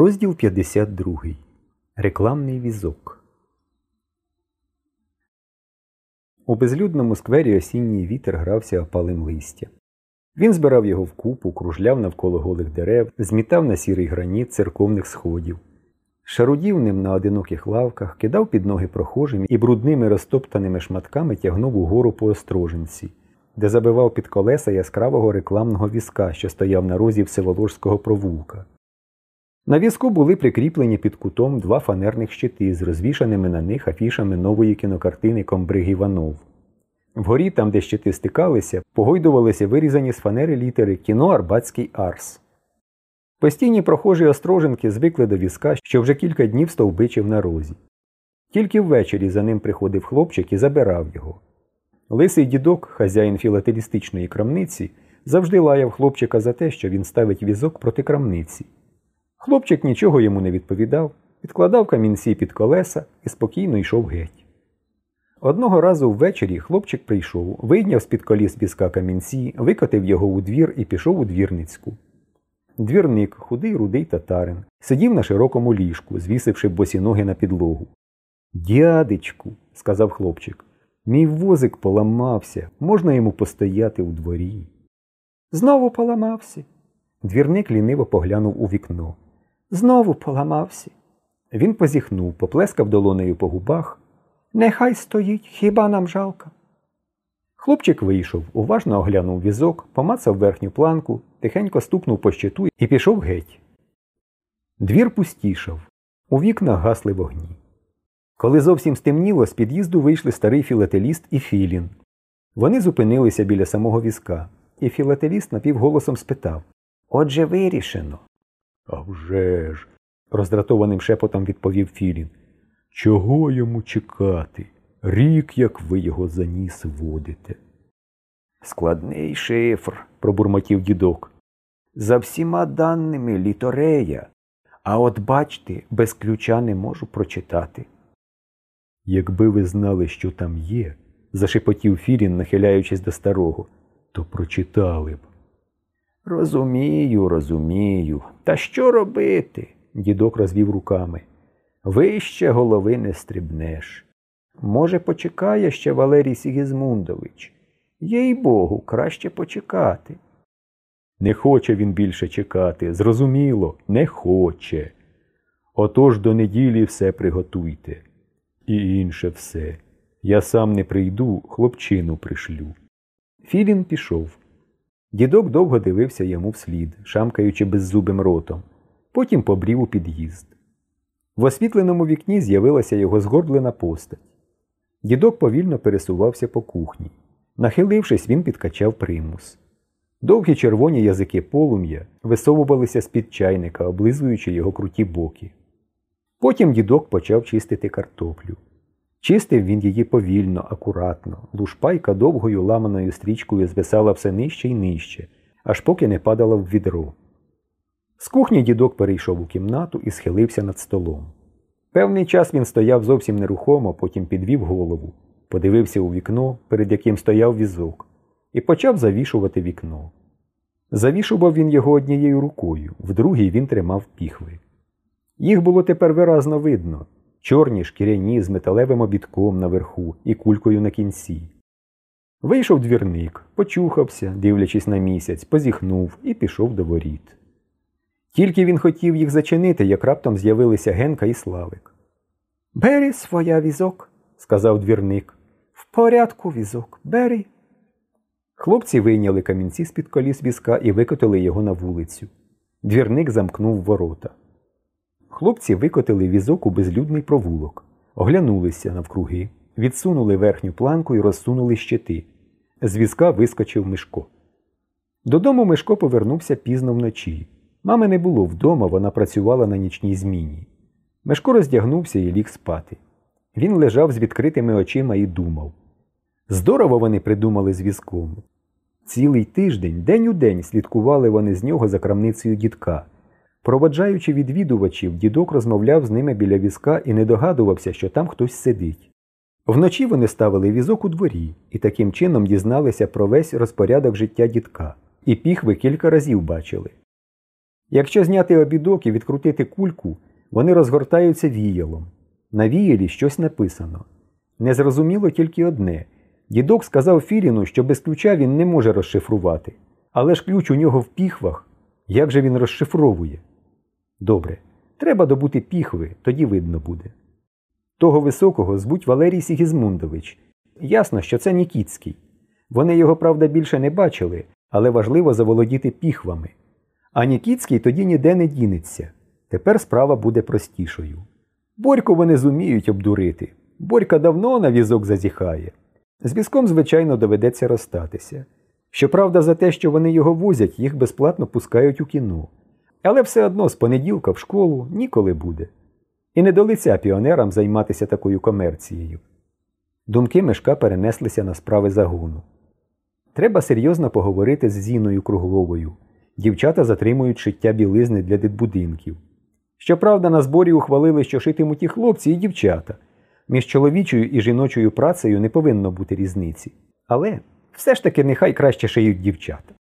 Розділ 52. Рекламний візок. У безлюдному сквері осінній вітер грався опалим листя. Він збирав його в купу, кружляв навколо голих дерев, змітав на сірий граніт церковних сходів, шарудів ним на одиноких лавках, кидав під ноги прохожим і брудними розтоптаними шматками тягнув угору по остроженці, де забивав під колеса яскравого рекламного візка, що стояв на розі Всеволожського провулка. На візку були прикріплені під кутом два фанерних щити з розвішаними на них афішами нової кінокартини Комбриг Іванов. Вгорі, там, де щити стикалися, погойдувалися вирізані з фанери літери кіно Арбатський Арс. Постійні прохожі остроженки звикли до візка, що вже кілька днів стовбичив на розі. Тільки ввечері за ним приходив хлопчик і забирав його. Лисий дідок, хазяїн філателістичної крамниці, завжди лаяв хлопчика за те, що він ставить візок проти крамниці. Хлопчик нічого йому не відповідав, відкладав камінці під колеса і спокійно йшов геть. Одного разу ввечері хлопчик прийшов, вийняв з-під коліс візка камінці, викотив його у двір і пішов у двірницьку. Двірник, худий рудий татарин, сидів на широкому ліжку, звісивши босі ноги на підлогу. Дядечку, сказав хлопчик, мій возик поламався, можна йому постояти у дворі. Знову поламався. Двірник ліниво поглянув у вікно. Знову поламався. Він позіхнув, поплескав долонею по губах. Нехай стоїть, хіба нам жалко. Хлопчик вийшов, уважно оглянув візок, помацав верхню планку, тихенько стукнув по щиту і пішов геть. Двір пустішав, у вікнах гасли вогні. Коли зовсім стемніло, з під'їзду вийшли старий філателіст і Філін. Вони зупинилися біля самого візка, і філателіст напівголосом спитав Отже, вирішено. «А вже ж!» – роздратованим шепотом відповів Філін. Чого йому чекати? Рік, як ви його за ніс водите. Складний шифр, пробурмотів дідок. За всіма даними літорея, а от бачте, без ключа не можу прочитати. Якби ви знали, що там є, зашепотів Філін, нахиляючись до старого, то прочитали б. Розумію, розумію. Та що робити? дідок розвів руками. Вище голови не стрибнеш. Може, почекає ще Валерій Сігізмундович. Їй богу, краще почекати. Не хоче він більше чекати, зрозуміло, не хоче. Отож до неділі все приготуйте. І інше все. Я сам не прийду, хлопчину пришлю. Філін пішов. Дідок довго дивився йому вслід, шамкаючи беззубим ротом. Потім побрів у під'їзд. В освітленому вікні з'явилася його згорблена постать. Дідок повільно пересувався по кухні. Нахилившись, він підкачав примус. Довгі червоні язики полум'я висовувалися з-під чайника, облизуючи його круті боки. Потім дідок почав чистити картоплю. Чистив він її повільно, акуратно, лушпайка довгою ламаною стрічкою звисала все нижче й нижче, аж поки не падала в відро. З кухні дідок перейшов у кімнату і схилився над столом. Певний час він стояв зовсім нерухомо, потім підвів голову, подивився у вікно, перед яким стояв візок, і почав завішувати вікно. Завішував він його однією рукою, в другій він тримав піхви. Їх було тепер виразно видно чорні шкіряні з металевим обідком наверху і кулькою на кінці. Вийшов двірник, почухався, дивлячись на місяць, позіхнув і пішов до воріт. Тільки він хотів їх зачинити, як раптом з'явилися Генка і Славик. Бери своя візок, сказав двірник. В порядку візок, бери. Хлопці вийняли камінці з під коліс візка і викотили його на вулицю. Двірник замкнув ворота. Хлопці викотили візок у безлюдний провулок, оглянулися навкруги, відсунули верхню планку і розсунули щити. З візка вискочив Мишко. Додому Мишко повернувся пізно вночі. Мами не було вдома, вона працювала на нічній зміні. Мешко роздягнувся і ліг спати. Він лежав з відкритими очима і думав. Здорово вони придумали з візком. Цілий тиждень, день у день, слідкували вони з нього за крамницею дідка. Проводжаючи відвідувачів, дідок розмовляв з ними біля візка і не догадувався, що там хтось сидить. Вночі вони ставили візок у дворі і таким чином дізналися про весь розпорядок життя дідка, і піхви кілька разів бачили. Якщо зняти обідок і відкрутити кульку, вони розгортаються віялом. На віялі щось написано. Незрозуміло тільки одне. Дідок сказав Філіну, що без ключа він не може розшифрувати. Але ж ключ у нього в піхвах. Як же він розшифровує? Добре, треба добути піхви, тоді видно буде. Того високого звуть Валерій Сігізмундович. Ясно, що це Нікіцький. Вони його, правда, більше не бачили, але важливо заволодіти піхвами. А Нікіцький тоді ніде не дінеться. Тепер справа буде простішою. Борьку вони зуміють обдурити. Борька давно на візок зазіхає. З візком, звичайно, доведеться розстатися. Щоправда, за те, що вони його возять, їх безплатно пускають у кіно. Але все одно з понеділка в школу ніколи буде. І не до лиця піонерам займатися такою комерцією. Думки Мешка перенеслися на справи загону. Треба серйозно поговорити з Зіною Кругловою. Дівчата затримують шиття білизни для дитбудинків. Щоправда, на зборі ухвалили, що шитимуть і хлопці, і дівчата. Між чоловічою і жіночою працею не повинно бути різниці. Але все ж таки нехай краще шиють дівчата.